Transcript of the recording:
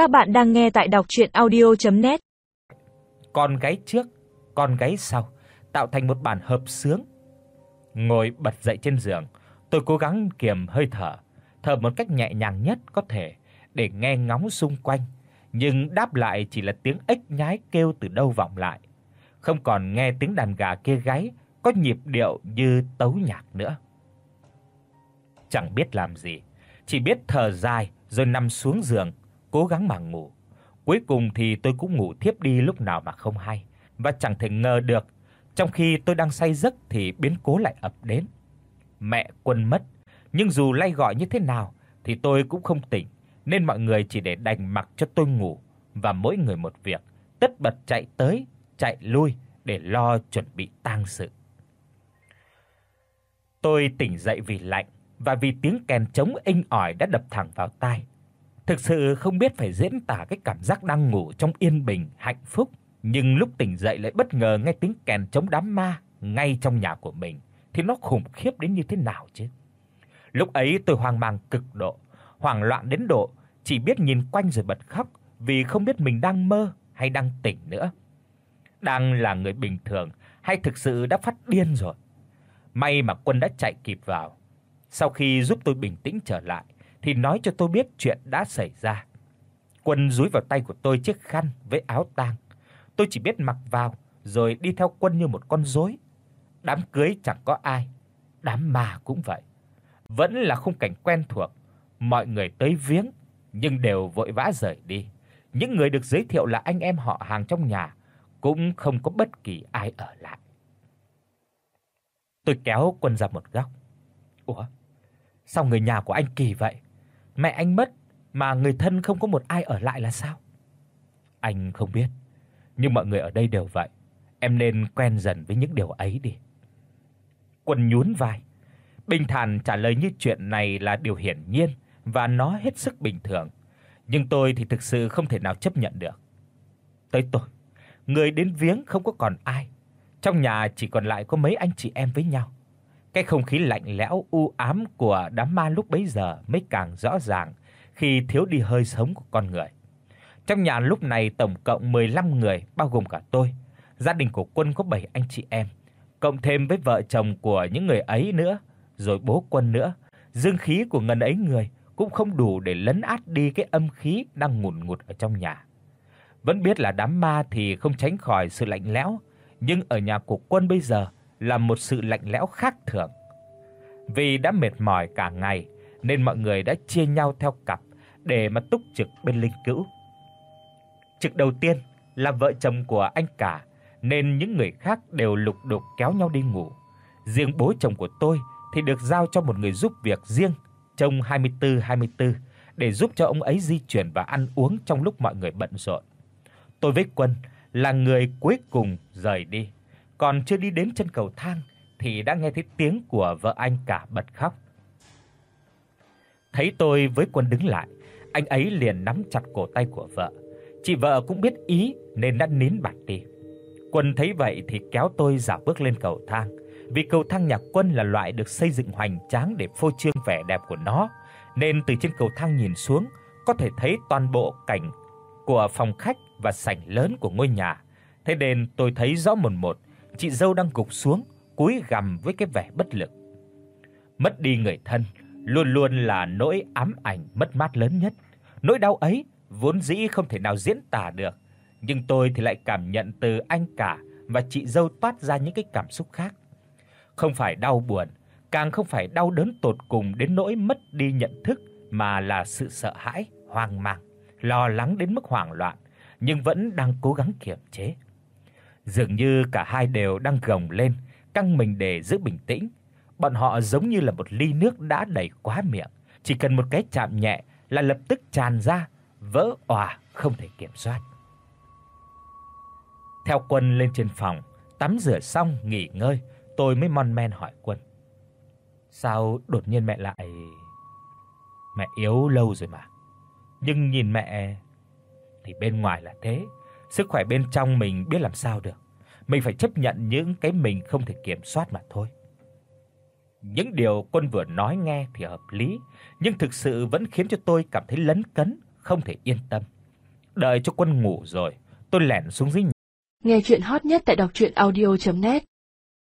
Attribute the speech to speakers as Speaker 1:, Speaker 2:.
Speaker 1: Các bạn đang nghe tại đọc docchuyenaudio.net.
Speaker 2: Con gái trước, con gái sau tạo thành một bản hợp sướng. Ngồi bật dậy trên giường, tôi cố gắng kiềm hơi thở, thở một cách nhẹ nhàng nhất có thể để nghe ngóng xung quanh, nhưng đáp lại chỉ là tiếng ếch nhái kêu từ đâu vọng lại, không còn nghe tiếng đàn gà kia gáy có nhịp điệu như tấu nhạc nữa. Chẳng biết làm gì, chỉ biết thở dài rồi nằm xuống giường, cố gắng mà ngủ. Cuối cùng thì tôi cũng ngủ thiếp đi lúc nào mà không hay, và chẳng thể ngờ được, trong khi tôi đang say giấc thì biến cố lại ập đến. Mẹ Quân mất, nhưng dù lay gọi như thế nào thì tôi cũng không tỉnh, nên mọi người chỉ để đành mặc cho tôi ngủ và mỗi người một việc, tất bật chạy tới, chạy lui để lo chuẩn bị tang sự. Tôi tỉnh dậy vì lạnh và vì tiếng kèn trống inh ỏi đã đập thẳng vào tai. Thực sự không biết phải diễn tả cái cảm giác đang ngủ trong yên bình, hạnh phúc, nhưng lúc tỉnh dậy lại bất ngờ nghe tiếng kèn chống đám ma ngay trong nhà của mình thì nó khủng khiếp đến như thế nào chứ. Lúc ấy tôi hoang mang cực độ, hoảng loạn đến độ chỉ biết nhìn quanh rồi bật khóc vì không biết mình đang mơ hay đang tỉnh nữa. Đang là người bình thường hay thực sự đã phát điên rồi. May mà Quân đã chạy kịp vào. Sau khi giúp tôi bình tĩnh trở lại thì nói cho tôi biết chuyện đã xảy ra. Quân dúi vào tay của tôi chiếc khăn với áo tang. Tôi chỉ biết mặc vào rồi đi theo Quân như một con rối. Đám cưới chẳng có ai, đám ma cũng vậy. Vẫn là khung cảnh quen thuộc, mọi người tới viếng nhưng đều vội vã rời đi. Những người được giới thiệu là anh em họ hàng trong nhà cũng không có bất kỳ ai ở lại. Tôi kéo Quân ra một góc. "Ủa? Sao người nhà của anh kỳ vậy? Mẹ anh mất mà người thân không có một ai ở lại là sao?" Anh không biết, nhưng mọi người ở đây đều vậy. Em nên quen dần với những điều ấy đi. Quân nhún vai, bình thản trả lời như chuyện này là điều hiển nhiên và nó hết sức bình thường, nhưng tôi thì thực sự không thể nào chấp nhận được. Tới tôi, người đến viếng không có còn ai, trong nhà chỉ còn lại có mấy anh chị em với nhau. Cái không khí lạnh lẽo u ám của đám ma lúc bấy giờ mới càng rõ ràng khi thiếu đi hơi sống của con người. Trong nhà lúc này tổng cộng 15 người bao gồm cả tôi. Gia đình của Quân có 7 anh chị em, cộng thêm với vợ chồng của những người ấy nữa, rồi bố Quân nữa. Dương khí của ngần ấy người cũng không đủ để lấn át đi cái âm khí đang ngùn ngụt ở trong nhà. Vẫn biết là đám ma thì không tránh khỏi sự lạnh lẽo, nhưng ở nhà của Quân bây giờ là một sự lạnh lẽo khác thường. Vì đã mệt mỏi cả ngày nên mọi người đã chia nhau theo cặp để mà túc trực bên linh cữu. Trực đầu tiên là vợ chồng của anh cả nên những người khác đều lục đục kéo nhau đi ngủ. Riêng bố chồng của tôi thì được giao cho một người giúp việc riêng trông 24/24 để giúp cho ông ấy di chuyển và ăn uống trong lúc mọi người bận rộn. Tôi với Quân là người cuối cùng rời đi, còn chưa đi đến chân cầu thang thì đã nghe thấy tiếng của vợ anh cả bật khóc. Thấy tôi với Quân đứng lại, anh ấy liền nắm chặt cổ tay của vợ. Chị vợ cũng biết ý nên đã nín bặt đi. Quân thấy vậy thì kéo tôi dạo bước lên cầu thang. Vì cầu thang nhà Quân là loại được xây dựng hoành tráng để phô trương vẻ đẹp của nó, nên từ trên cầu thang nhìn xuống có thể thấy toàn bộ cảnh của phòng khách và sảnh lớn của ngôi nhà. Thế nên tôi thấy rõ một một, chị dâu đang gục xuống, cúi gằm với cái vẻ bất lực. Mất đi người thân luôn luôn là nỗi ám ảnh mất mát lớn nhất. Nỗi đau ấy vốn dĩ không thể nào diễn tả được, nhưng tôi thì lại cảm nhận từ anh cả và chị dâu toát ra những cái cảm xúc khác. Không phải đau buồn, càng không phải đau đớn tột cùng đến nỗi mất đi nhận thức mà là sự sợ hãi, hoang mang, lo lắng đến mức hoảng loạn, nhưng vẫn đang cố gắng kiềm chế. Dường như cả hai đều đang gồng lên, căng mình để giữ bình tĩnh. Bọn họ giống như là một ly nước đã đầy quá miệng, chỉ cần một cái chạm nhẹ là lập tức tràn ra, vỡ òa không thể kiểm soát. Theo Quân lên trên phòng, tắm rửa xong nghỉ ngơi, tôi mới mon men hỏi Quân. Sao đột nhiên mẹ lại Mẹ yếu lâu rồi mà. Nhưng nhìn mẹ thì bên ngoài là thế, sức khỏe bên trong mình biết làm sao được. Mình phải chấp nhận những cái mình không thể kiểm soát mà thôi. Những điều Quân vừa nói nghe thì hợp lý, nhưng thực sự vẫn khiến cho tôi cảm thấy lấn cấn, không thể yên tâm. Đợi cho quân ngủ rồi, tôi lẻn xuống dưới.
Speaker 3: Nghe truyện hot nhất tại doctruyenaudio.net